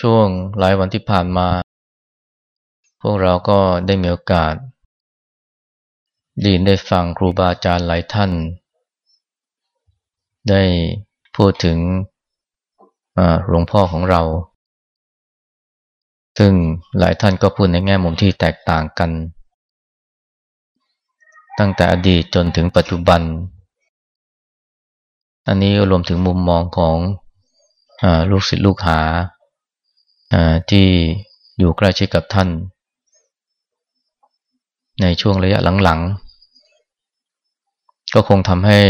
ช่วงหลายวันที่ผ่านมา พวกเราก็ได้มีโอกาสด้ยินได้ฟังครูบาอาจารย์หลายท่าน ได้พูดถึงหลวงพ่อของเรา ซึ่งหลายท่านก็พูดในแง่มุมที่แตกต่างกัน ตั้งแต่อดีตจนถึงปัจจุบัน อันนี้รวมถึงมุมมองของลูกศิษย์ลูกหา ที่อยู่ใกล้ชิดกับท่าน ในช่วงระยะหลังๆ ก็คงทำให้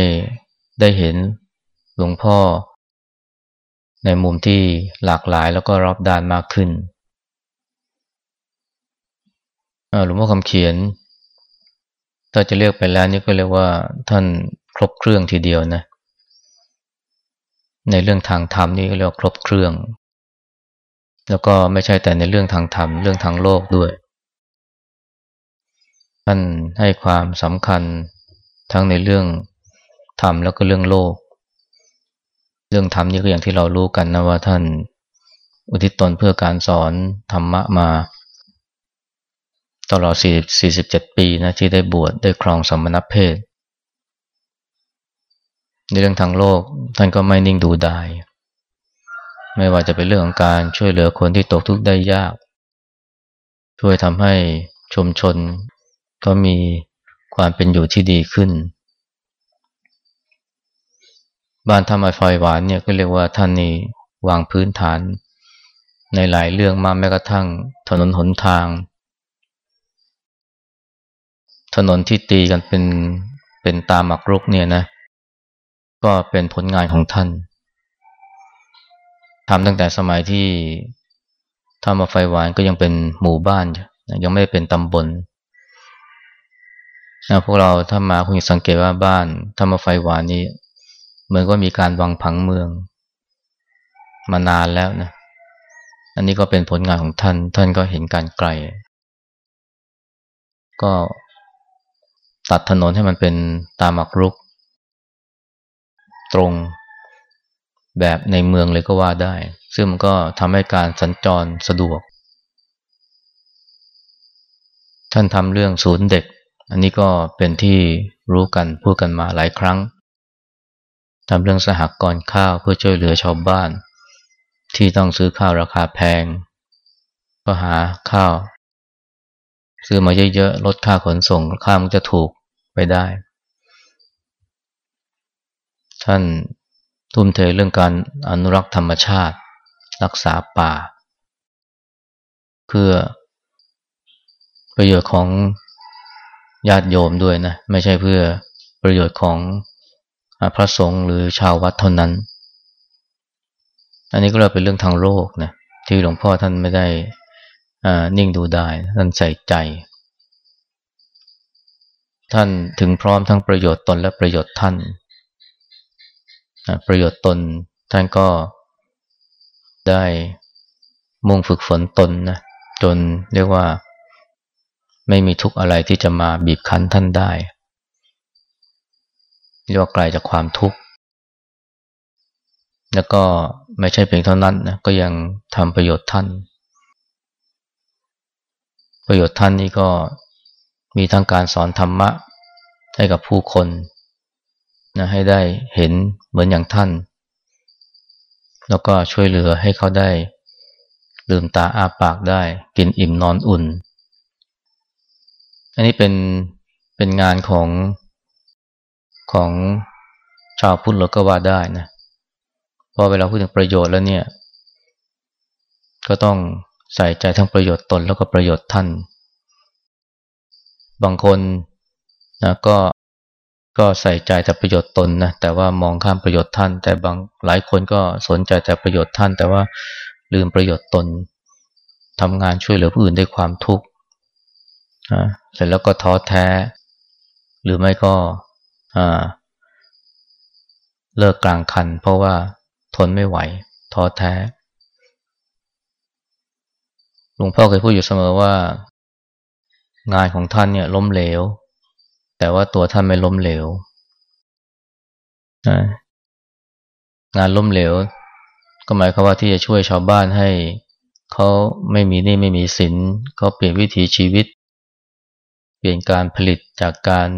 ได้เห็นหลวงพ่อ ในมุมที่หลากหลายแล้วก็รอบด้านมากขึ้นหลวงพ่อคำเขียน ถ้าจะเรียกไปแล้วนี่ก็เรียกว่าท่านครบเครื่องทีเดียวนะ ในเรื่องทางธรรมนี่ก็เรียกว่าครบเครื่อง แล้วก็ไม่ใช่แต่ในเรื่องทางธรรม เรื่องทางโลกด้วย ท่านให้ความสำคัญทั้งในเรื่องธรรมแล้วก็เรื่องโลก เรื่องธรรมนี่ก็อย่างที่เรารู้กันนะว่าท่านอุทิศตนเพื่อการสอนธรรมะมาตลอด47 ปีนะที่ได้บวชได้ครองสมณเพศ ในเรื่องทางโลกท่านก็ไม่นิ่งดูดาย ไม่ว่าจะเป็นเรื่องของการช่วยเหลือคนที่ตกทุกข์ได้ยาก ช่วยทำให้ชุมชนก็มีความเป็นอยู่ที่ดีขึ้น บ้านธรรมไฟหวานเนี่ยก็เรียกว่าท่านนี่วางพื้นฐาน ในหลายเรื่องมากแม้กระทั่งถนนหนทาง ถนนที่ตีกันเป็นเป็นตาหมักรุกเนี่ยนะ ก็เป็นผลงานของท่าน ทำตั้งแต่สมัยที่ทำมาไฟหวานก็ยังเป็นหมู่บ้าน ยังไม่เป็นตำบลนะพวกเราถ้ามาคงสังเกตว่าบ้านทำมาไฟหวานนี้เหมือนก็มีการวางผังเมือง มานานแล้วนะ อันนี้ก็เป็นผลงานของท่าน ท่านก็เห็นการไกล ก็ตัดถนนให้มันเป็นตามหมักรุก ตรง แบบในเมืองเลยก็ว่าได้ ซึ่งมันก็ทำให้การสัญจรสะดวก ท่านทำเรื่องศูนย์เด็ก อันนี้ก็เป็นที่รู้กันพูดกันมาหลายครั้งทำเรื่องสหกรณ์ข้าวเพื่อช่วยเหลือชาวบ้าน ที่ต้องซื้อข้าวราคาแพง ก็หาข้าว ซื้อมาเยอะๆลดค่าขนส่งข้าวมันจะถูกไปได้ ท่าน ทุ่มเทเรื่องการอนุรักษ์ธรรมชาติ รักษาป่า เพื่อประโยชน์ของญาติโยมด้วยนะ ไม่ใช่เพื่อประโยชน์ของพระสงฆ์หรือชาววัดเท่านั้น อันนี้ก็เลยเป็นเรื่องทางโลกนะที่หลวงพ่อท่านไม่ได้นิ่งดูได้ท่านใส่ใจ ท่านถึงพร้อมทั้งประโยชน์ตนและประโยชน์ท่าน ประโยชน์ตน ท่านก็ได้มุ่งฝึกฝนตนนะจนเรียกว่า ไม่มีทุกข์อะไรที่จะมาบีบคั้นท่านได้เรียกว่าไกลจากความทุกข์ แล้วก็ไม่ใช่เพียงเท่านั้นนะก็ยังทำประโยชน์ท่าน ประโยชน์ท่านนี่ก็มีทั้งการสอนธรรมะให้กับผู้คน นะให้ได้เห็นเหมือนอย่างท่าน แล้วก็ช่วยเหลือให้เขาได้ ลืมตาอาปากได้ กินอิ่มนอนอุ่น อันนี้เป็นเป็นงานของของชาวพุทธเราก็ว่าได้นะพอเวลาพูดถึงประโยชน์แล้วเนี่ย ก็ต้องใส่ใจทั้งประโยชน์ตนแล้วก็ประโยชน์ท่าน บางคนนะก็ ก็ใส่ใจแต่ประโยชน์ตนนะแต่ว่ามองข้ามประโยชน์ท่าน แต่บางหลายคนก็สนใจแต่ประโยชน์ท่าน แต่ว่าลืมประโยชน์ตนทำงานช่วยเหลือผู้อื่นด้วยความทุกข์เสร็จแล้วก็ท้อแท้ หรือไม่ก็เลิกกลางคัน เพราะว่าทนไม่ไหวท้อแท้หลวงพ่อเคยพูดอยู่เสมอว่า งานของท่านเนี่ยล้มเหลว แต่ว่าตัวท่านไม่ล้มเหลวงานล้มเหลว ก็หมายความว่าที่จะช่วยชาวบ้านให้เขาไม่มีนี่ไม่มีสินเขาเปลี่ยนวิถีชีวิต เปลี่ยนการผลิตจากการ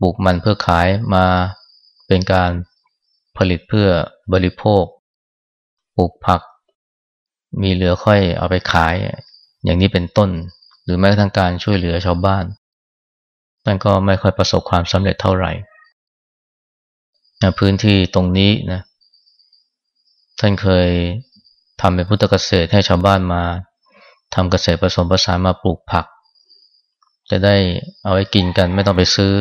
ปลูกมันเพื่อขายมาเป็นการผลิตเพื่อบริโภค ปลูกผัก มีเหลือค่อยเอาไปขาย อย่างนี้เป็นต้น หรือแม้กระทั่งการช่วยเหลือชาวบ้าน นั่นก็ไม่ค่อยประสบความสำเร็จเท่าไหร่ พื้นที่ตรงนี้นะ ท่านเคยทำเป็นพุทธเกษตรให้ชาวบ้านมาทำเกษตรผสมผสานมาปลูกผัก จะได้เอาไว้กินกันไม่ต้องไปซื้อ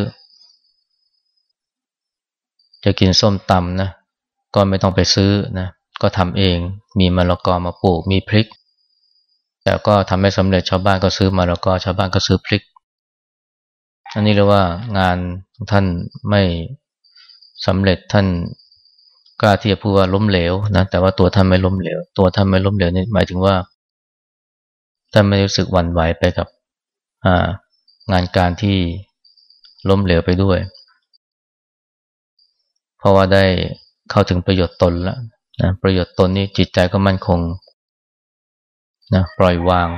จะกินส้มตำนะ ก็ไม่ต้องไปซื้อนะ ก็ทำเอง มีมะละกอมาปลูก มีพริก แต่ก็ทำให้สำเร็จชาวบ้านก็ซื้อมะละกอชาวบ้านก็ซื้อพริก อันนี้เรียกว่างานท่านไม่สำเร็จท่านกล้าที่จะพูดว่าล้มเหลวนะแต่ว่าตัวท่านไม่ล้มเหลว ตัวท่านไม่ล้มเหลวนี่หมายถึงว่าท่านไม่รู้สึกหวั่นไหวไปกับงานการที่ล้มเหลวไปด้วย เพราะว่าได้เข้าถึงประโยชน์ตนแล้วนะประโยชน์ตนนี่จิตใจก็มั่นคงนะปล่อยวาง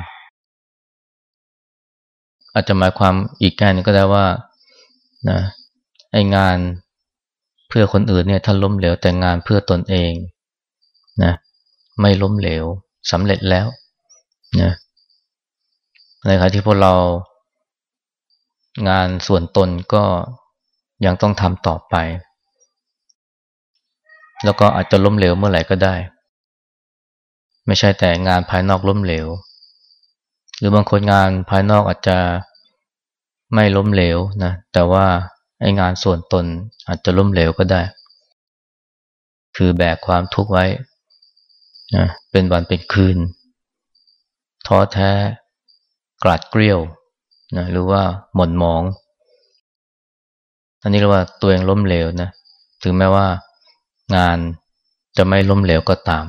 อาจจะหมายความอีกแง่นึงก็ได้ว่านะไองานเพื่อคนอื่นเนี่ยถ้าล้มเหลวแต่งานเพื่อตนเองนะไม่ล้มเหลวสำเร็จแล้วนะในขณะที่พวกเรางานส่วนตนก็ยังต้องทำต่อไป แล้วก็อาจจะล้มเหลวเมื่อไหร่ก็ได้ ไม่ใช่แต่งานภายนอกล้มเหลว หรือบางคนงานภายนอกอาจจะไม่ล้มเหลวนะแต่ว่าไอ้งานส่วนตนอาจจะล้มเหลวก็ได้ คือแบกความทุกข์ไว้นะเป็นวันเป็นคืน ท้อแท้ กลาดเกลียวนะหรือว่าหม่นหมอง อันนี้เรียกว่าตัวเองล้มเหลวนะถึงแม้ว่างานจะไม่ล้มเหลวก็ตาม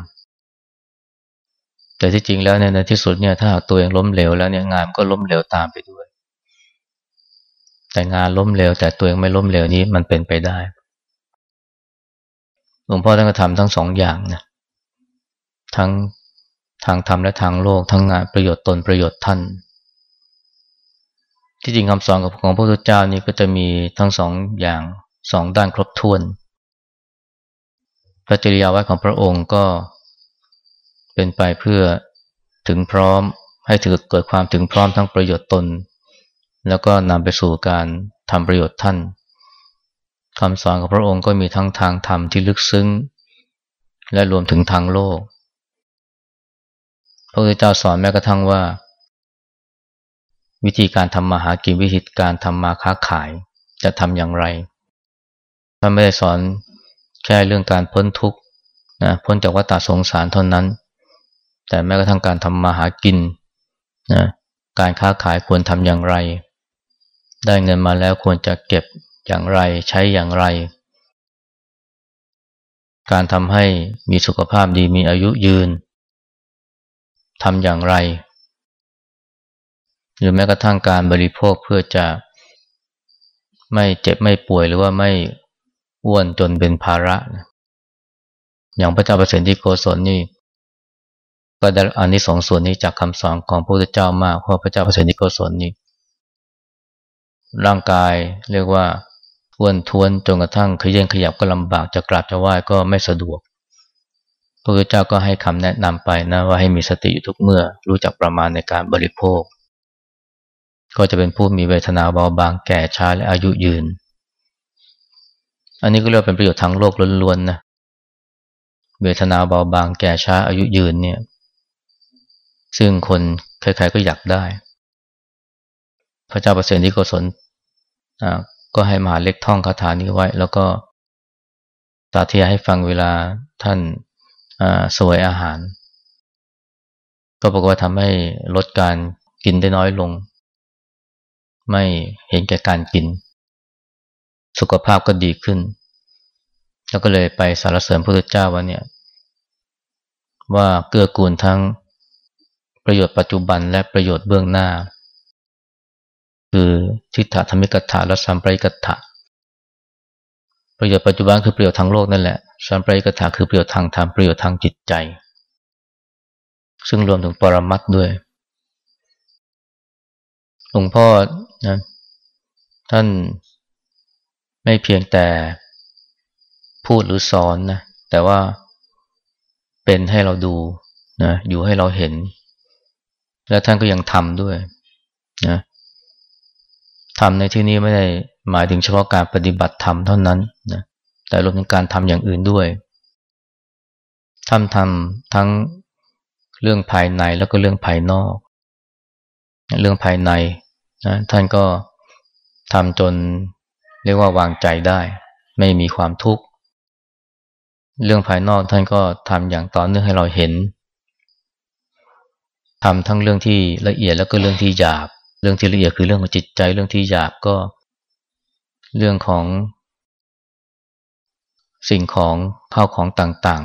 แต่ที่จริงแล้วเนี่ยในที่สุดเนี่ยถ้าตัวเองล้มเหลวแล้วเนี่ยงานก็ล้มเหลวตามไปด้วย แต่งานล้มเหลวแต่ตัวเองไม่ล้มเหลวนี้มันเป็นไปได้หลวงพ่อท่านก็ทำทั้งสองอย่างนะทั้งทางธรรมและทางโลกทั้งงานประโยชน์ตนประโยชน์ท่าน ที่จริงคำสอนของพระพุทธเจ้านี้ก็จะมีทั้งสองอย่างสองด้านครบถ้วน พระจริยาวัดของพระองค์ก็ เป็นไปเพื่อถึงพร้อมให้ถือเกิดความถึงพร้อมทั้งประโยชน์ตน แล้วก็นำไปสู่การทำประโยชน์ท่านคำสอนของพระองค์ก็มีทั้งทางธรรมที่ลึกซึ้ง และรวมถึงทางโลก พระพุทธเจ้าสอนแม้กระทั่งว่า วิธีการทำมาหากินวิธีการทำมาค้าขายจะทำอย่างไรท่านไม่ได้สอนแค่เรื่องการพ้นทุกข์นะพ้นจากวัฏสงสารเท่านั้น แต่แม้กระทั่งการทำมาหากินนะการค้าขายควรทำอย่างไร ได้เงินมาแล้วควรจะเก็บอย่างไรใช้อย่างไร การทำให้มีสุขภาพดีมีอายุยืนทำอย่างไร หรือแม้กระทั่งการบริโภคเพื่อจะไม่เจ็บไม่ป่วยหรือว่าไม่อ้วนจนเป็นภาระ อย่างพระเจ้าประเสริฐที่โกศลนี่ ก็ได้อานิสงส์ส่วนนี้จากคำสอนของพระพุทธเจ้ามากเพราะพระเจ้าประเสริฐที่โกศลนี่ร่างกายเรียกว่าทวนทวนจนกระทั่งขยันขยับก็ลำบากจะกราบจะไหว้ก็ไม่สะดวก พระพุทธเจ้าก็ให้คำแนะนำไปนะว่าให้มีสติอยู่ทุกเมื่อรู้จักประมาณในการบริโภค ก็จะเป็นผู้มีเวทนาเบาบางแก่ช้าและอายุยืน อันนี้ก็เรียกเป็นประโยชน์ทางโลกล้วนๆนะเวทนาเบาบางแก่ช้าอายุยืนเนี่ย ซึ่งคนใครๆก็อยากได้ พระเจ้าประเสริฐที่โกศลก็ให้มหาเล็กท่องคาถานี้ไว้ แล้วก็ตาเทียให้ฟังเวลาท่านสวยอาหาร ก็บอกว่าทำให้ลดการกินได้น้อยลง ไม่เห็นแก่การกิน สุขภาพก็ดีขึ้น แล้วก็เลยไปสารเสริญพระพุทธเจ้าว่าเนี่ย ว่าเกื้อกูลทั้ง ประโยชน์ปัจจุบันและประโยชน์เบื้องหน้า คือทิฏฐธรรมิกถาและสัมปริกถาประโยชน์ปัจจุบันคือประโยชน์ทางโลกนั่นแหละสัมปริกถาคือประโยชน์ทางธรรมประโยชน์ทางจิตใจ ซึ่งรวมถึงปรมัตด้วยหลวงพ่อนะท่านไม่เพียงแต่พูดหรือสอนนะแต่ว่าเป็นให้เราดูนะอยู่ให้เราเห็น และท่านก็ยังทำด้วยนะทำในที่นี้ไม่ได้หมายถึงเฉพาะการปฏิบัติธรรมเท่านั้นนะแต่รวมถึงการทำอย่างอื่นด้วยทำทำทั้งเรื่องภายในแล้วก็เรื่องภายนอก เรื่องภายในนะท่านก็ทำจนเรียกว่าวางใจได้ ไม่มีความทุกข์ เรื่องภายนอกท่านก็ทำอย่างต่อเนื่องให้เราเห็น ทำทั้งเรื่องที่ละเอียดแล้วก็เรื่องที่หยาบ เรื่องที่ละเอียดคือเรื่องของจิตใจ เรื่องที่หยาบก็ เรื่องของ สิ่งของข้าวของต่าง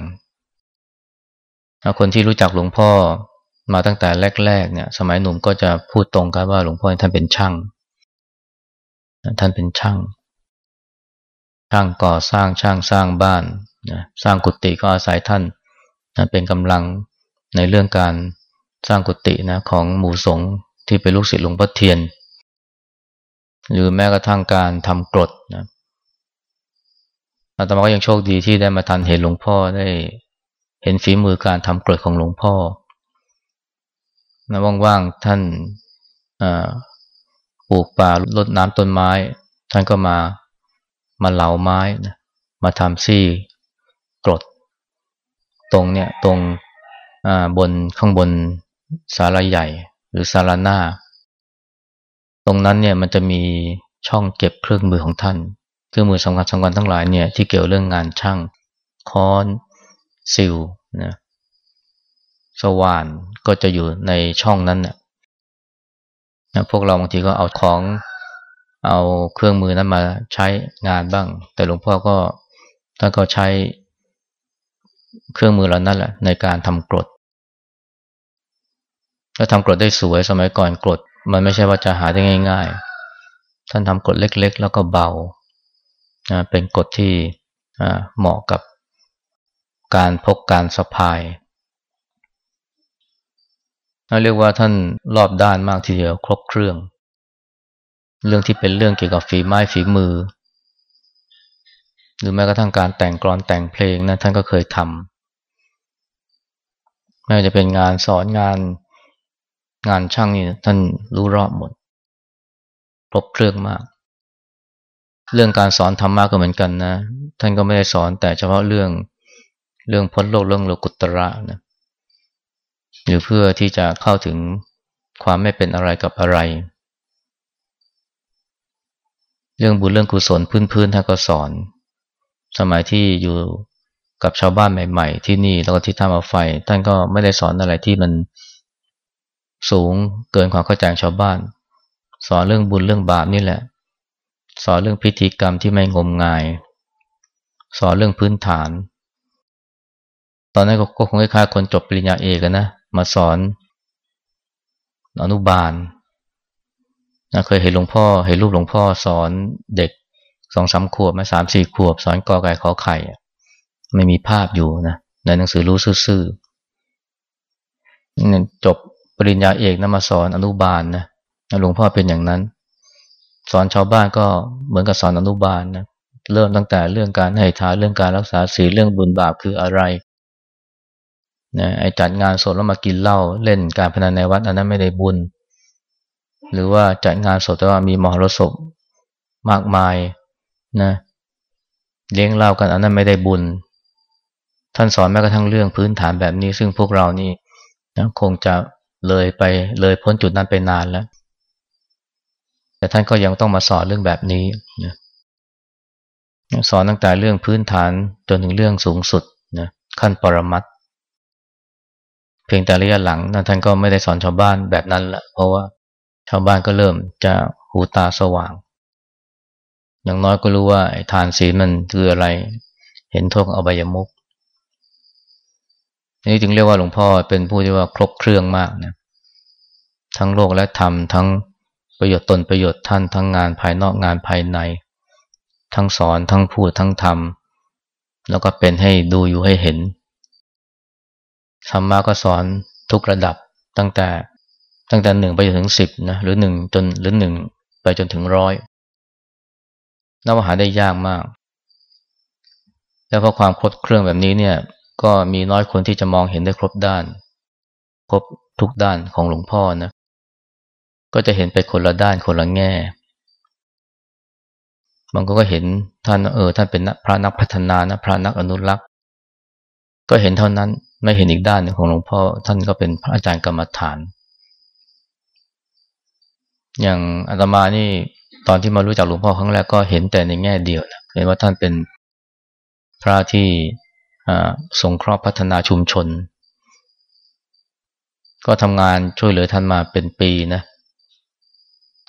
ๆ คนที่รู้จักหลวงพ่อมาตั้งแต่แรกๆเนี่ย สมัยหนุ่มก็จะพูดตรงกันว่าหลวงพ่อท่านเป็นช่าง ท่านเป็นช่าง ช่างก่อสร้างช่างสร้างบ้านนะสร้างกุฏิก็อาศัยท่านนะเป็นกำลังในเรื่องการ สร้างกุฏินะของหมู่สงฆ์ที่เป็นลูกศิษย์หลวงพ่อเทียน หรือแม้กระทั่งการทำกรดนะอาตมาก็ยังโชคดีที่ได้มาทันเห็นหลวงพ่อได้เห็นฝีมือการทำกรดของหลวงพ่อนะว่างๆท่านปลูกป่าลดน้ำต้นไม้ ท่านก็มามาเหลาไม้นะมาทำซี่กรด ตรงเนี่ยตรงบนข้างบน สาราใหญ่หรือสาราหน้า ตรงนั้นเนี่ยมันจะมีช่องเก็บเครื่องมือของท่าน เครื่องมือสำคัญสำคัญทั้งหลายเนี่ยที่เกี่ยวเรื่องงานช่างค้อนสิวนะสว่านก็จะอยู่ในช่องนั้นนะพวกเราบางทีก็เอาของเอาเครื่องมือนั้นมาใช้งานบ้าง แต่หลวงพ่อก็ท่านก็ใช้เครื่องมือเหล่านั้นแหละในการทำกรด ถ้าทำกรดได้สวยสมัยก่อนกรด มันไม่ใช่ว่าจะหาได้ง่าย ๆ ท่านทำกรดเล็ก ๆ แล้วก็เบานะเป็นกรดที่เหมาะกับการพกการสะพายเรียกว่าท่านรอบด้านมากทีเดียวครบเครื่อง เรื่องที่เป็นเรื่องเกี่ยวกับฝีไม้ฝีมือ หรือแม้กระทั่งการแต่งกรอนแต่งเพลงนะท่านก็เคยทำไม่ว่าจะเป็นงานสอนงาน งานช่างนี่ท่านรู้รอบหมดครบเครื่องมาก เรื่องการสอนธรรมะก็เหมือนกันนะ ท่านก็ไม่ได้สอนแต่เฉพาะเรื่องเรื่องพ้นโลกเรื่องโลกุตระนะหรือเพื่อที่จะเข้าถึงความไม่เป็นอะไรกับอะไร เรื่องบุญเรื่องกุศลพื้นๆท่านก็สอน สมัยที่อยู่กับชาวบ้านใหม่ ๆ ที่นี่แล้วก็ที่ท่ามาไฟ ท่านก็ไม่ได้สอนอะไรที่มัน สูงเกินความเข้าใจชาวบ้าน สอนเรื่องบุญเรื่องบาปนี่แหละ สอนเรื่องพิธีกรรมที่ไม่งมงาย สอนเรื่องพื้นฐาน ตอนนั้นก็คงคล้ายๆคนจบปริญญาเอกนะมาสอนอนุบาลนะเคยเห็นหลวงพ่อเห็นรูปหลวงพ่อสอนเด็กสองสามขวบมาสามสี่ขวบ สอนกอไก่ขอไข่ ไม่มีภาพอยู่นะในหนังสือรู้ซื่อๆจบ ปริญญาเอกนะมาสอนอนุบาลนะหลวงพ่อเป็นอย่างนั้น สอนชาวบ้านก็เหมือนกับสอนอนุบาลนะเริ่มตั้งแต่เรื่องการให้ทานเรื่องการรักษาศีลเรื่องบุญบาปคืออะไรนะไอจัดงานศพแล้วมากินเหล้าเล่นการพนันในวัดอันนั้นไม่ได้บุญ หรือว่าจัดงานศพแต่ว่ามีมหรสพมากมายนะเลี้ยงเหล้ากันอันนั้นไม่ได้บุญ ท่านสอนแม้กระทั่งเรื่องพื้นฐานแบบนี้ ซึ่งพวกเรานี่นะคงจะ เลยไปเลยพ้นจุดนั้นไปนานแล้ว แต่ท่านก็ยังต้องมาสอนเรื่องแบบนี้นะสอนตั้งแต่เรื่องพื้นฐานจนถึงเรื่องสูงสุดนะขั้นปรมัตเพียงแต่ระยะหลังนะท่านก็ไม่ได้สอนชาวบ้านแบบนั้นละเพราะว่าชาวบ้านก็เริ่มจะหูตาสว่าง อย่างน้อยก็รู้ว่าทานศีลมันคืออะไร เห็นโทษอบายมุก นี่จึงเรียกว่าหลวงพ่อเป็นผู้ที่ว่าครบเครื่องมากนะทั้งโลกและธรรมทั้งประโยชน์ตนประโยชน์ท่านทั้งงานภายนอกงานภายใน ทั้งสอนทั้งพูดทั้งทำแล้วก็เป็นให้ดูอยู่ให้เห็นธรรมะก็สอนทุกระดับตั้งแต่ตั้งแต่หนึ่งไปจนถึงสิบนะหรือหนึ่งจนหรือหนึ่งไปจนถึงร้อยนับว่าหาได้ยากมาก แล้วเพราะความครบเครื่องแบบนี้เนี่ย ก็มีน้อยคนที่จะมองเห็นได้ครบด้าน ครบทุกด้านของหลวงพ่อนะ ก็จะเห็นไปคนละด้านคนละแง่บางคนก็เห็นท่านเออท่านเป็นพระนักพัฒนานะพระนักอนุรักษ์ ก็เห็นเท่านั้นไม่เห็นอีกด้านของหลวงพ่อท่านก็เป็นพระอาจารย์กรรมฐาน อย่างอาตมานี่ตอนที่มารู้จักหลวงพ่อครั้งแรกก็เห็นแต่ในแง่เดียวนะเห็นว่าท่านเป็นพระที่ สงเคราะห์พัฒนาชุมชน ก็ทำงานช่วยเหลือท่านมาเป็นปีนะ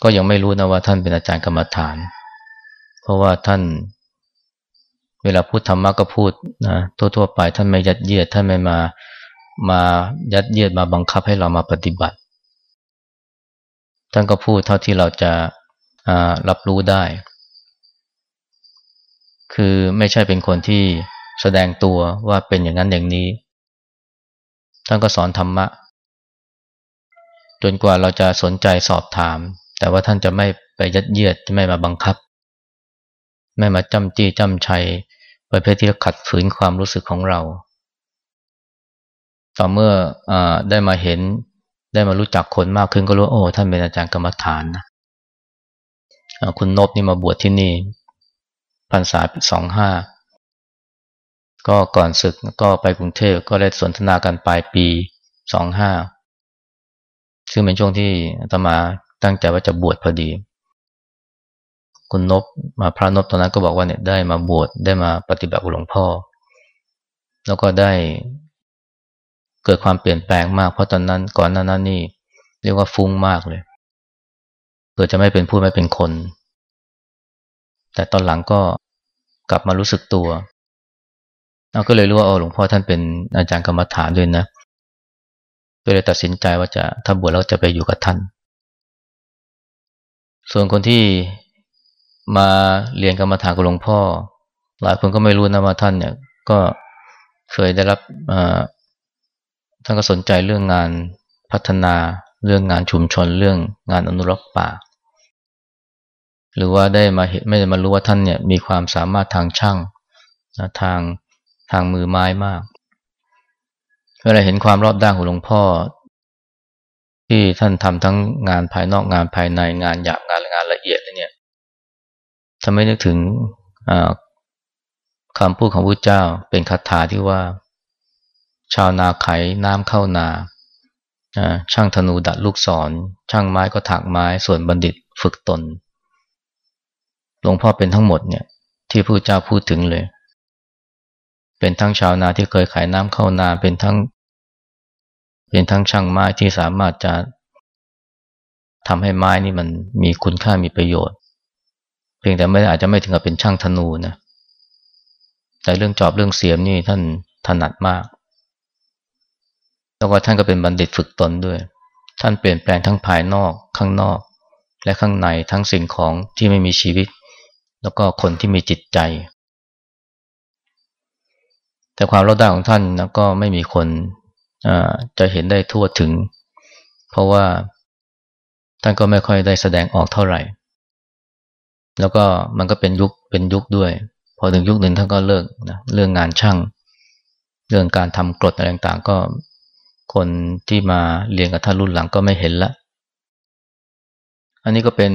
ก็ยังไม่รู้นะว่าท่านเป็นอาจารย์กรรมฐาน เพราะว่าท่านเวลาพูดธรรมะก็พูดนะทั่วๆไปท่านไม่ยัดเยียดท่านไม่มามายัดเยียดมาบังคับให้เรามาปฏิบัติ ท่านก็พูดเท่าที่เราจะรับรู้ได้ คือไม่ใช่เป็นคนที่ แสดงตัวว่าเป็นอย่างนั้นอย่างนี้ ท่านก็สอนธรรมะ จนกว่าเราจะสนใจสอบถาม แต่ว่าท่านจะไม่ไปยัดเยียดจะไม่มาบังคับ ไม่มาจำจี้จำชัยประเภทที่ขัดฝืนความรู้สึกของเรา ต่อเมื่ออได้มาเห็นได้มารู้จักคนมากขึ้นก็รู้โอ้ท่านเป็นอาจารย์กรรมฐานนะคุณนบนี่มาบวชที่นี่พรรษาสองห้า ก็ก่อนศึกก็ไปกรุงเทพก็ได้สนทนากันปลายปีสองห้าซึ่งเป็นช่วงที่อาตมาตั้งใจว่าจะบวชพอดี คุณนบมาพระนบตอนนั้นก็บอกว่าเนี่ยได้มาบวชได้มาปฏิบัติหลวงพ่อ แล้วก็ได้เกิดความเปลี่ยนแปลงมากเพราะตอนนั้นก่อนหน้านั้นนี่ เรียกว่าฟุ้งมากเลยเกิดจะไม่เป็นผู้ไม่เป็นคน แต่ตอนหลังก็กลับมารู้สึกตัว เราก็เลยรู้ว่าโอ้หลวงพ่อท่านเป็นอาจารย์กรรมฐานด้วยนะ ก็เลยตัดสินใจว่าจะถ้าบวชแล้วจะไปอยู่กับท่าน ส่วนคนที่มาเรียนกรรมฐานกับหลวงพ่อ หลายคนก็ไม่รู้นะว่าท่านเนี่ย ก็เคยได้รับท่านก็สนใจเรื่องงานพัฒนาเรื่องงานชุมชนเรื่องงานอนุรักษ์ป่า หรือว่าได้มาเห็นไม่ได้มารู้ว่าท่านเนี่ยมีความสามารถทางช่างทาง ทางมือไม้มากเวลาเห็นความรอบด้านของหลวงพ่อ ที่ท่านทำทั้งงานภายนอกงานภายในงานหยาบงานงานละเอียดเนี่ยทำให้นึกถึงคำพูดของพระเจ้าเป็นคาถาที่ว่า ชาวนาไขน้ำเข้านาช่างธนูดัดลูกศร ช่างไม้ก็ถักไม้ ส่วนบัณฑิตฝึกตน หลวงพ่อเป็นทั้งหมดเนี่ย ที่พระเจ้าพูดถึงเลย เป็นทั้งชาวนาที่เคยขายน้ำเข้านาเป็นทั้ง เป็นทั้งช่างไม้ที่สามารถจะทำให้ไม้นี่มันมีคุณค่ามีประโยชน์ เพียงแต่ไม่อาจจะไม่ถึงกับเป็นช่างธนูนะแต่เรื่องจอบเรื่องเสียมนี่ท่านถนัดมาก แล้วก็ท่านก็เป็นบัณฑิตฝึกตนด้วย ท่านเปลี่ยนแปลงทั้งภายนอกข้างนอก และข้างในทั้งสิ่งของที่ไม่มีชีวิต แล้วก็คนที่มีจิตใจ แต่ความรอดได้ของท่านนะก็ไม่มีคนจะเห็นได้ทั่วถึง เพราะว่าท่านก็ไม่ค่อยได้แสดงออกเท่าไหร่ แล้วก็มันก็เป็นยุคเป็นยุคด้วย พอถึงยุคหนึ่งท่านก็เลิกนะเรื่องงานช่าง เรื่องการทำกรดอะไรต่างๆ ก็คนที่มาเรียนกับท่านรุ่นหลังก็ไม่เห็นละ อันนี้ก็เป็น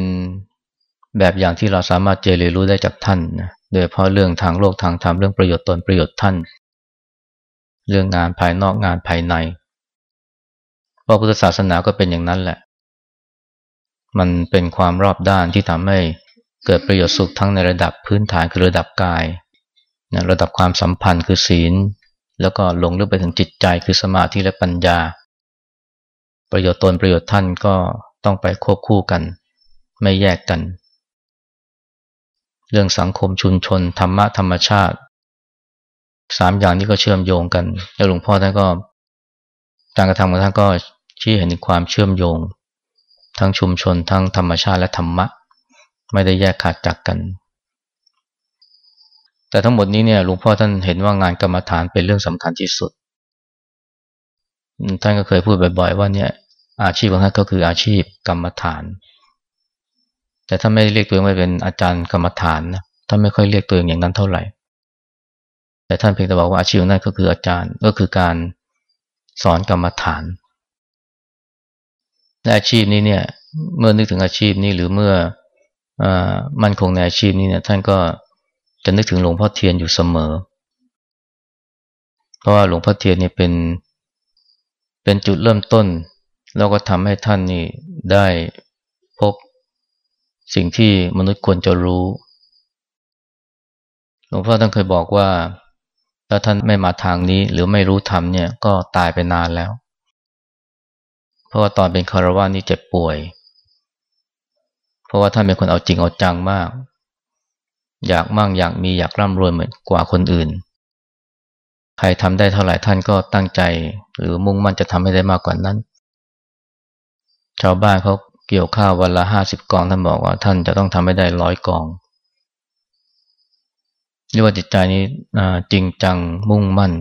แบบอย่างที่เราสามารถเจริญรู้ได้จากท่านนะโดยเพราะเรื่องทางโลกทางธรรมเรื่องประโยชน์ตนประโยชน์ท่าน เรื่องงานภายนอกงานภายในพระพุทธศาสนาก็เป็นอย่างนั้นแหละ มันเป็นความรอบด้านที่ทำให้เกิดประโยชน์สุขทั้งในระดับพื้นฐานคือระดับกาย ระดับความสัมพันธ์คือศีล แล้วก็ลงลึกไปถึงจิตใจคือสมาธิและปัญญา ประโยชน์ตนประโยชน์ท่านก็ต้องไปควบคู่กัน ไม่แยกกัน เรื่องสังคมชุมชน ธรรมะธรรมชาติ สามอย่างนี้ก็เชื่อมโยงกัน แล้วหลวงพ่อท่านก็การกระทำของท่านก็ชี้เห็นความเชื่อมโยง ทั้งชุมชนทั้งธรรมชาติและธรรมะ ไม่ได้แยกขาดจากกัน แต่ทั้งหมดนี้เนี่ยหลวงพ่อท่านเห็นว่างานกรรมฐานเป็นเรื่องสำคัญที่สุด ท่านก็เคยพูดบ่อย ๆ ว่าเนี่ยอาชีพของท่านก็คืออาชีพกรรมฐาน แต่ถ้าไม่เรียกตัวเองว่าเป็นอาจารย์กรรมฐานนะท่านไม่ค่อยเรียกตัวเองอย่างนั้นเท่าไหร่ แต่ท่านเพียงแต่บอกว่าอาชีพของท่นก็คืออาจารย์ก็คือการสอนกรรมฐานและอาชีพนี้เนี่ยเมื่อนึกถึงอาชีพนี้หรือเมื่ออมั่นคงในอาชีพนี้เนี่ยท่านก็จะนึกถึงหลวงพ่อเทียนอยู่เสมอ เพราะว่าหลวงพ่อเทียนเนี่ยเป็นเป็นจุดเริ่มต้น แล้วก็ทำให้ท่านนี่ได้พบสิ่งที่มนุษย์ควรจะรู้หลวงพ่อท่านเคยบอกว่า ถ้าท่านไม่มาทางนี้หรือไม่รู้ธรรมเนี่ยก็ตายไปนานแล้ว เพราะว่าตอนเป็นคารวะนี่เจ็บป่วย เพราะว่าท่านเป็นคนเอาจริงเอาจังมาก อยากมั่งอยากมีอยากร่ำรวยเหมือนกว่าคนอื่น ใครทำได้เท่าไหร่ท่านก็ตั้งใจ หรือมุ่งมั่นจะทำให้ได้มากกว่านั้น ชาวบ้านเขาเกี่ยวข้าววันละห้าสิบกองท่านบอกว่าท่านจะต้องทำให้ได้ร้อยกอง เรียกว่าจิตใจนี้จริงจังมุ่งมั่น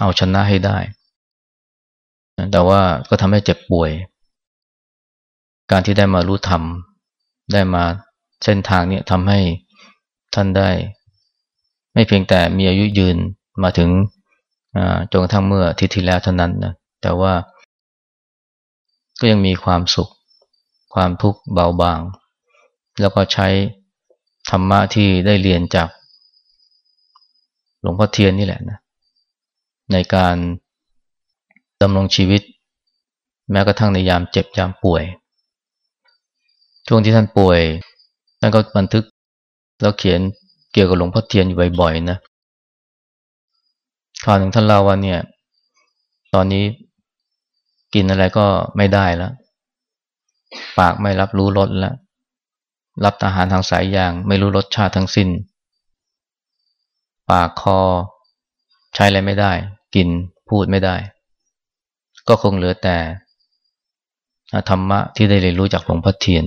เอาชนะให้ได้ แต่ว่าก็ทำให้เจ็บป่วย การที่ได้มารู้ธรรม ได้มาเส้นทางนี้ทำให้ท่านได้ ไม่เพียงแต่มีอายุยืนมาถึงจนกระทั่งเมื่อทิศที่แล้วเท่านั้นนะแต่ว่า ก็ยังมีความสุข ความทุกข์เบาบาง แล้วก็ใช้ธรรมะที่ได้เรียนจาก หลวงพ่อเทียนนี่แหละนะในการดำรงชีวิต แม้กระทั่งในยามเจ็บยามป่วย ช่วงที่ท่านป่วยท่านก็บันทึกแล้วเขียนเกี่ยวกับหลวงพ่อเทียนอยู่บ่อยๆนะคราวหนึ่งท่านเล่าว่าเนี่ย ตอนนี้กินอะไรก็ไม่ได้แล้ว ปากไม่รับรู้รสแล้วรับอาหารทางสายยาง ไม่รู้รสชาติทั้งสิ้น ปากคอ ใช้อะไรไม่ได้ กินพูดไม่ได้ ก็คงเหลือแต่ธรรมะที่ได้เรียนรู้จากหลวงพ่อเทียน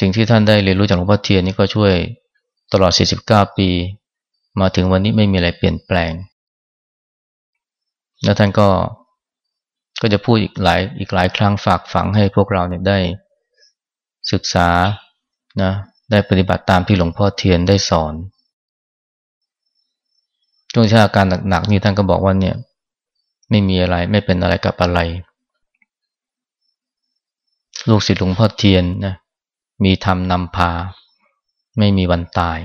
สิ่งที่ท่านได้เรียนรู้จากหลวงพ่อเทียนนี่ก็ช่วยตลอด 49 ปี มาถึงวันนี้ไม่มีอะไรเปลี่ยนแปลง แล้วท่านก็ก็จะพูดอีกหลายอีกหลายครั้งฝากฝังให้พวกเราเนี่ยได้ศึกษานะ ได้ปฏิบัติตามที่หลวงพ่อเทียนได้สอนช่วงที่อาการหนักๆนี่ท่านก็บอกว่าเนี่ย ไม่มีอะไรไม่เป็นอะไรกับอะไร ลูกศิษย์หลวงพ่อเทียนนะมีธรรมนำพา ไม่มีวันตาย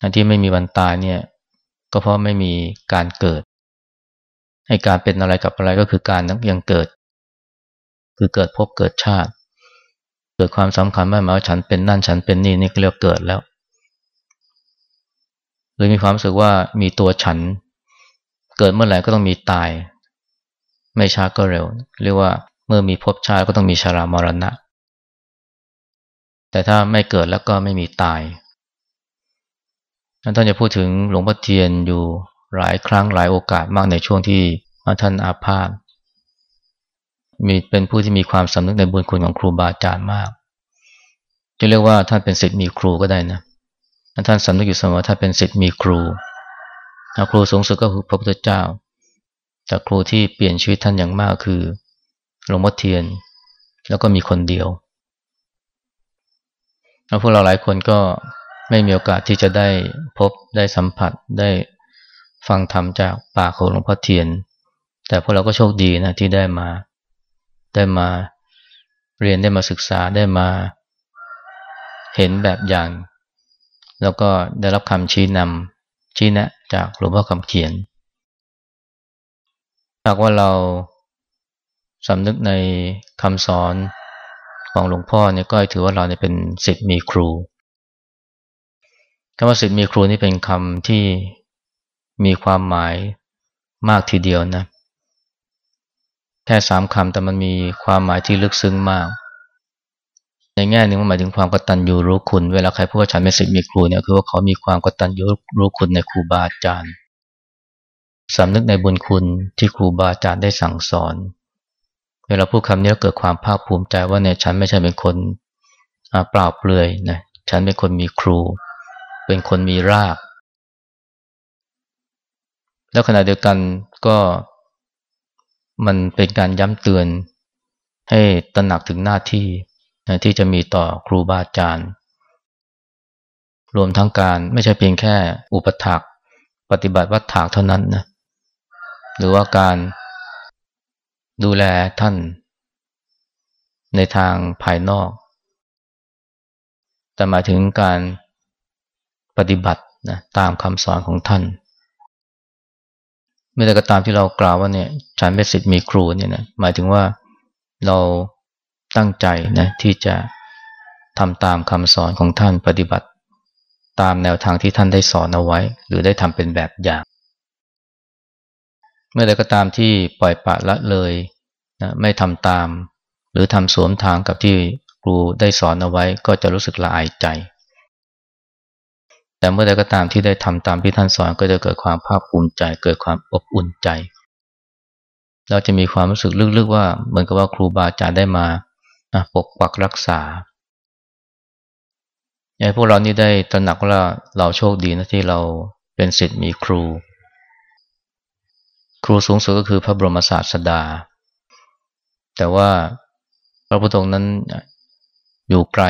อันที่ไม่มีวันตายเนี่ย ก็เพราะไม่มีการเกิดให้การเป็นอะไรกับอะไรก็คือการยังเกิด คือเกิดพบเกิดชาติ เกิดความสำคัญมากหมายว่าฉันเป็นนั่นฉันเป็นนี่นี่เรียกเกิดแล้ว หรือมีความรู้สึกว่ามีตัวฉัน เกิดเมื่อไหร่ก็ต้องมีตาย ไม่ช้าก็เร็ว เรียกว่าเมื่อมีภพชาติก็ต้องมีชรามรณะ แต่ถ้าไม่เกิดแล้วก็ไม่มีตายท่านจะพูดถึงหลวงพ่อเทียนอยู่หลายครั้งหลายโอกาสมากในช่วงที่ท่านอาพาธ มีเป็นผู้ที่มีความสำนึกในบุญคุณของครูบาอาจารย์มาก จะเรียกว่าท่านเป็นศิษย์มีครูก็ได้นะท่านสำนึกอยู่เสมอท่านเป็นศิษย์มีครูครูสูงสุดก็คือพระพุทธเจ้า แต่ครูที่เปลี่ยนชีวิตท่านอย่างมากคือหลวงพ่อเทียน แล้วก็มีคนเดียวแล้วพวกเราหลายคนก็ไม่มีโอกาสที่จะได้พบได้สัมผัสได้ฟังธรรมจากปากของหลวงพ่อเทียน แต่พวกเราก็โชคดีนะที่ได้มา ได้มาเรียนได้มาศึกษาได้มาเห็นแบบอย่าง แล้วก็ได้รับคำชี้นำชี้แนะ จากหลวงพ่อคำเขียนหากว่าเราสำนึกในคำสอนของหลวงพ่อเนี่ยก็ถือว่าเราเนี่ยเป็นศิษย์มีครูคำว่าศิษย์มีครูนี่เป็นคำที่มีความหมายมากทีเดียวนะ แค่สามคำแต่มันมีความหมายที่ลึกซึ้งมาก ในแง่หนึ่งมันหมายถึงความกตัญญูรู้คุณ เวลาใครพูดว่าฉันเป็นศิษย์มีครูเนี่ยคือว่าเขามีความกตัญญูรู้คุณในครูบาอาจารย์สำนึกในบุญคุณที่ครูบาอาจารย์ได้สั่งสอน เวลาพูดคำนี้เกิดความภาคภูมิใจว่าเนี่ยฉันไม่ใช่เป็นคนเปล่าเปลือยนะฉันเป็นคนมีครู เป็นคนมีราก แล้วขณะเดียวกันก็ มันเป็นการย้ำเตือนให้ตระหนักถึงหน้าที่นะที่จะมีต่อครูบาอาจารย์ รวมทั้งการไม่ใช่เพียงแค่อุปถักปฏิบัติวัดถากเท่านั้นนะหรือว่าการดูแลท่าน ในทางภายนอก แต่หมายถึงการปฏิบัตินะตามคำสอนของท่าน เมื่อใดก็ตามที่เรากล่าวว่าเนี่ยฉันเป็นสิทธิ์มีครูเนี่ยนะหมายถึงว่าเราตั้งใจนะที่จะทำตามคำสอนของท่านปฏิบัติ ตามแนวทางที่ท่านได้สอนเอาไว้ หรือได้ทำเป็นแบบอย่าง เมื่อใดก็ตามที่ปล่อยปะละเลยนะไม่ทำตาม หรือทำสวมทางกับที่ครูได้สอนเอาไว้ ก็จะรู้สึกละอายใจ แต่เมื่อใดก็ตามที่ได้ทำตามที่ท่านสอนก็จะเกิดความภาคภูมิใจ เกิดความอบอุ่นใจ เราจะมีความรู้สึกลึกๆว่าเหมือนกับว่าครูบาอาจารย์ได้มาปกปักรักษาไอย่างพวกเรานี่ได้ตระหนักว่าเราโชคดีนะที่เราเป็นศิษย์มีครู ครูสูงสุดก็คือพระบรมศาสดา แต่ว่าพระพุทธองค์นั้นอยู่ไกล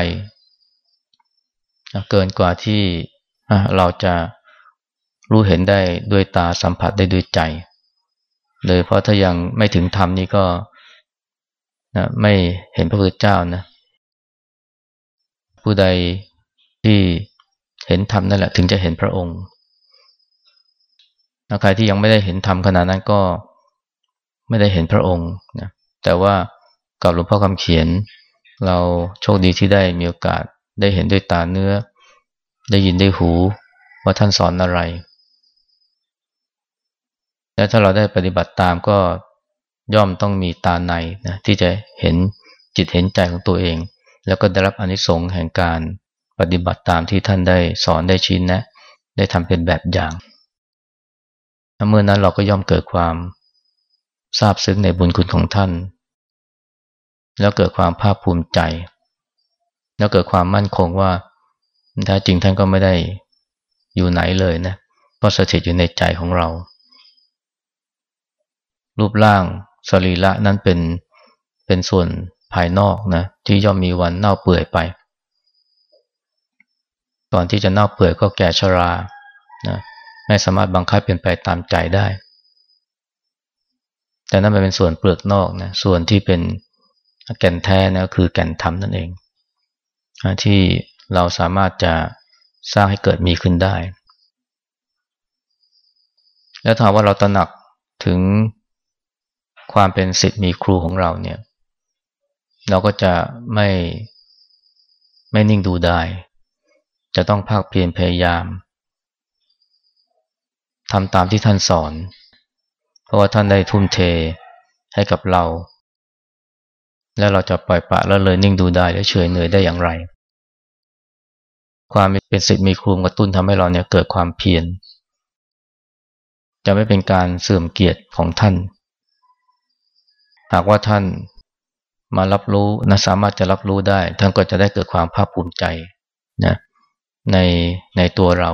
เกินกว่าที่ เราจะรู้เห็นได้ด้วยตาสัมผัสได้ด้วยใจ เลยเพราะถ้ายังไม่ถึงธรรมนี่ก็นะไม่เห็นพระพุทธเจ้านะ ผู้ใดที่เห็นธรรมนั่นแหละถึงจะเห็นพระองค์ใครที่ยังไม่ได้เห็นธรรมขนาดนั้นก็ไม่ได้เห็นพระองค์นะแต่ว่ากับหลวงพ่อคำเขียน เราโชคดีที่ได้มีโอกาสได้เห็นด้วยตาเนื้อ ได้ยินได้หูว่าท่านสอนอะไร และถ้าเราได้ปฏิบัติตามก็ย่อมต้องมีตาในนะที่จะเห็นจิตเห็นใจของตัวเอง แล้วก็ได้รับอนิสงส์แห่งการปฏิบัติตามที่ท่านได้สอนได้ชี้แนะ ได้ทำเป็นแบบอย่างเมื่อนั้นเราก็ย่อมเกิดความทราบซึ้งในบุญคุณของท่าน แล้วเกิดความภาคภูมิใจ แล้วเกิดความมั่นคงว่า แท้จริงท่านก็ไม่ได้อยู่ไหนเลยนะเพราะสถิตอยู่ในใจของเรา รูปร่างสรีระนั้นเป็นเป็นส่วนภายนอกนะที่ย่อมมีวันเน่าเปื่อยไปก่อนที่จะเน่าเปื่อยก็แก่ชรานะไม่สามารถบังคับเปลี่ยนไปตามใจได้ แต่นั่นเป็นส่วนเปลือกนอกนะส่วนที่เป็นแก่นแท้นะคือแก่นธรรมนั่นเองที่ เราสามารถจะสร้างให้เกิดมีขึ้นได้ แล้วถามว่าเราตระหนักถึงความเป็นสิทธิ์มีครูของเราเนี่ย เราก็จะไม่ไม่นิ่งดูได้ จะต้องภาคเพียรพยายามทำตามที่ท่านสอน เพราะว่าท่านได้ทุ่มเทให้กับเรา แล้วเราจะปล่อยปะแล้วเลยนิ่งดูได้และเฉยเหนื่อยได้อย่างไร ความเป็นสิทธิ์มีครูกระตุ้นทำให้เราเนี่ยเกิดความเพียรจะไม่เป็นการเสื่อมเกียรติของท่าน หากว่าท่านมารับรู้นะสามารถจะรับรู้ได้ ท่านก็จะได้เกิดความภาคภูมิใจนะในในตัวเรา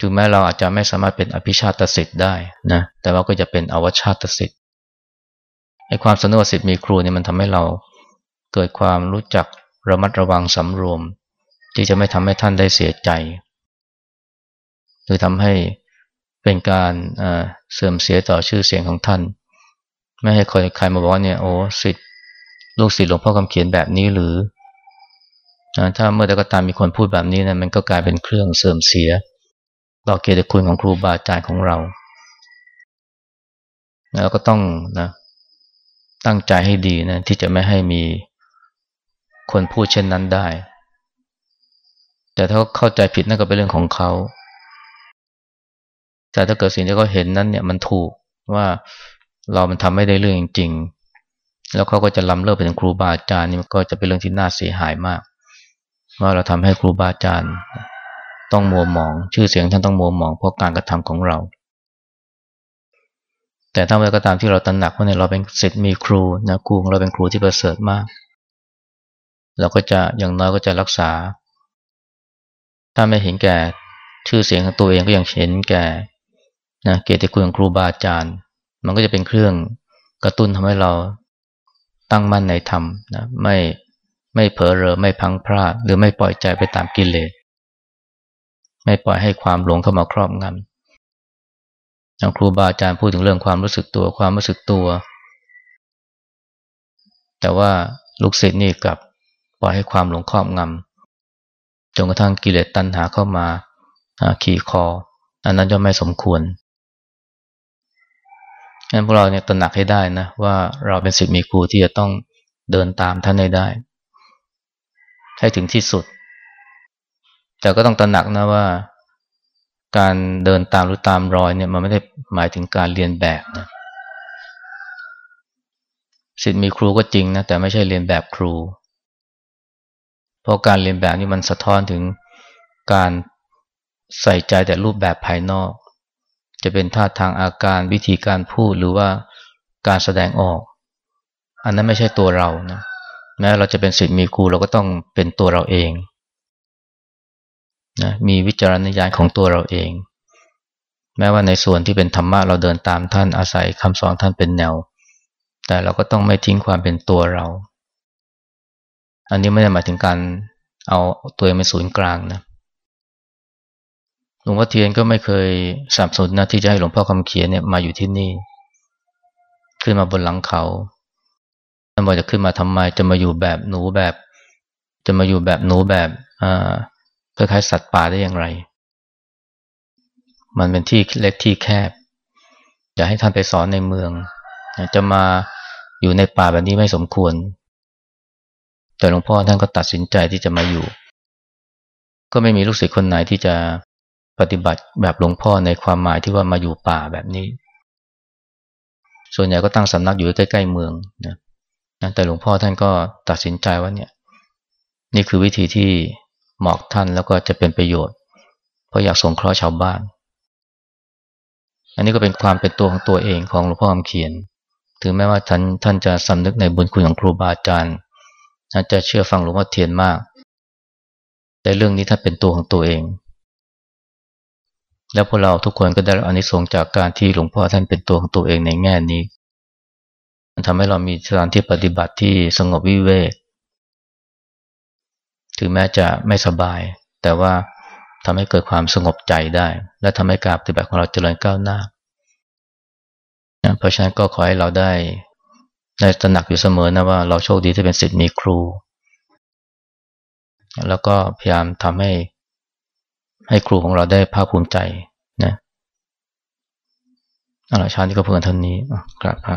ถึงแม้เราอาจจะไม่สามารถเป็นอภิชาตสิทธิ์ได้นะแต่ว่าก็จะเป็นอวชาตสิทธิ์ไอ้ความสนุกสิทธิ์มีครูเนี่ยมันทำให้เราเกิดความรู้จัก ระมัดระวังสำรวม ที่จะไม่ทำให้ท่านได้เสียใจ หรือทำให้เป็นการเสื่อมเสียต่อชื่อเสียงของท่าน ไม่ให้คนใครมาบอกว่าเนี่ยโอ้สิทธิ์ลูกศิษย์หลวงพ่อคำเขียนแบบนี้หรือถ้าเมื่อใดก็ตามมีคนพูดแบบนี้นะมันก็กลายเป็นเครื่องเสื่อมเสียต่อเกียรติคุณของครูบาอาจารย์ของเรา แล้วก็ต้องนะตั้งใจให้ดีนะที่จะไม่ให้มี คนพูดเช่นนั้นได้ แต่ถ้าเข้าใจผิดนั่นก็เป็นเรื่องของเขา แต่ถ้าเกิดสิ่งที่เขาเห็นนั้นเนี่ยมันถูกว่าเรามันทำไม่ได้เรื่องจริงๆ แล้วเขาก็จะล้ำเลิกไปถึงครูบาอาจารย์นี่มันก็จะเป็นเรื่องที่น่าเสียหายมาก ว่าเราทำให้ครูบาอาจารย์ ต้องมัวหมอง ชื่อเสียงท่านต้องมัวหมองเพราะการกระทำของเรา แต่ถ้าเมื่อก็ตามที่เราตระหนักว่าเนี่ยเราเป็นศิษย์มีครูนะครูของเราเป็นครูที่ประเสริฐมาก เราก็จะอย่างน้อยก็จะรักษา ถ้าไม่เห็นแก่ชื่อเสียงของตัวเองก็ยังเห็นแก่นะเกียรติคุณของครูบาอาจารย์ มันก็จะเป็นเครื่องกระตุ้นทำให้เราตั้งมั่นในธรรมนะไม่ไม่เผลอเรอไม่พังพลาดหรือไม่ปล่อยใจไปตามกิเลสไม่ปล่อยให้ความหลงเข้ามาครอบงำอย่างครูบาอาจารย์พูดถึงเรื่องความรู้สึกตัวความรู้สึกตัว แต่ว่าลูกศิษย์นี่กับ ปล่อยให้ความหลงครอบงำจนกระทั่งกิเลสตัณหาเข้ามาขี่คอ อันนั้นจะไม่สมควรงั้นพวกเราเนี่ยตระหนักให้ได้นะว่าเราเป็นศิษย์มีครูที่จะต้องเดินตามท่านให้ได้ ให้ถึงที่สุด แต่ก็ต้องตระหนักนะว่า การเดินตามหรือตามรอยเนี่ยมันไม่ได้หมายถึงการเรียนแบบนะศิษย์มีครูก็จริงนะแต่ไม่ใช่เรียนแบบครู ราะการเรียนแบบนี่มันสะท้อนถึงการใส่ใจแต่รูปแบบภายนอก จะเป็นท่าทางอาการวิธีการพูดหรือว่าการแสดงออก อันนั้นไม่ใช่ตัวเรานะแม้เราจะเป็นศิษย์มีครูเราก็ต้องเป็นตัวเราเองนะมีวิจารณญาณของตัวเราเอง แม้ว่าในส่วนที่เป็นธรรมะเราเดินตามท่านอาศัยคำสอนท่านเป็นแนว แต่เราก็ต้องไม่ทิ้งความเป็นตัวเรา อันนี้ไม่ได้หมายถึงการเอาตัวเองเป็นศูนย์กลางนะหลวงพ่อเทียนก็ไม่เคยสับสนนะที่จะให้หลวงพ่อคำเขียนเนี่ยมาอยู่ที่นี่ ขึ้นมาบนหลังเขาท่านบอกจะขึ้นมาทำไมจะมาอยู่แบบหนูแบบ จะมาอยู่แบบหนูแบบอ่าคล้ายๆสัตว์ป่าได้อย่างไร มันเป็นที่เล็กที่แคบ อยาให้ท่านไปสอนในเมือง จะมาอยู่ในป่าแบบนี้ไม่สมควร แต่หลวงพ่อท่านก็ตัดสินใจที่จะมาอยู่ ก็ไม่มีลูกศิษย์คนไหนที่จะปฏิบัติแบบหลวงพ่อในความหมายที่ว่ามาอยู่ป่าแบบนี้ ส่วนใหญ่ก็ตั้งสำนักอยู่ใกล้ๆเมืองนะแต่หลวงพ่อท่านก็ตัดสินใจว่าเนี่ย นี่คือวิธีที่เหมาะท่านแล้วก็จะเป็นประโยชน์ เพราะอยากสงเคราะห์ชาวบ้าน อันนี้ก็เป็นความเป็นตัวของตัวเองของหลวงพ่อคำเขียน ถึงแม้ว่าท่านท่านจะสำนึกในบุญคุณของครูบาอาจารย์ จะเชื่อฟังหลวงพ่อเทียนมาก แต่เรื่องนี้ถ้าเป็นตัวของตัวเอง แล้วพวกเราทุกคนก็ได้รับอนิสงส์จากการที่หลวงพ่อท่านเป็นตัวของตัวเองในแง่นี้ มันทำให้เรามีสถานที่ปฏิบัติที่สงบวิเวก ถึงแม้จะไม่สบาย แต่ว่าทำให้เกิดความสงบใจได้ และทำให้การปฏิบัติของเราเจริญก้าวหน้า เพราะฉะนั้นก็ขอให้เราได้ ได้ตระหนักอยู่เสมอนะว่าเราโชคดีที่เป็นศิษย์มีครู แล้วก็พยายามทำให้ ให้ครูของเราได้ภาคภูมิใจนะอาราชานี่ก็เพื่อนท่านนี้กราบพระ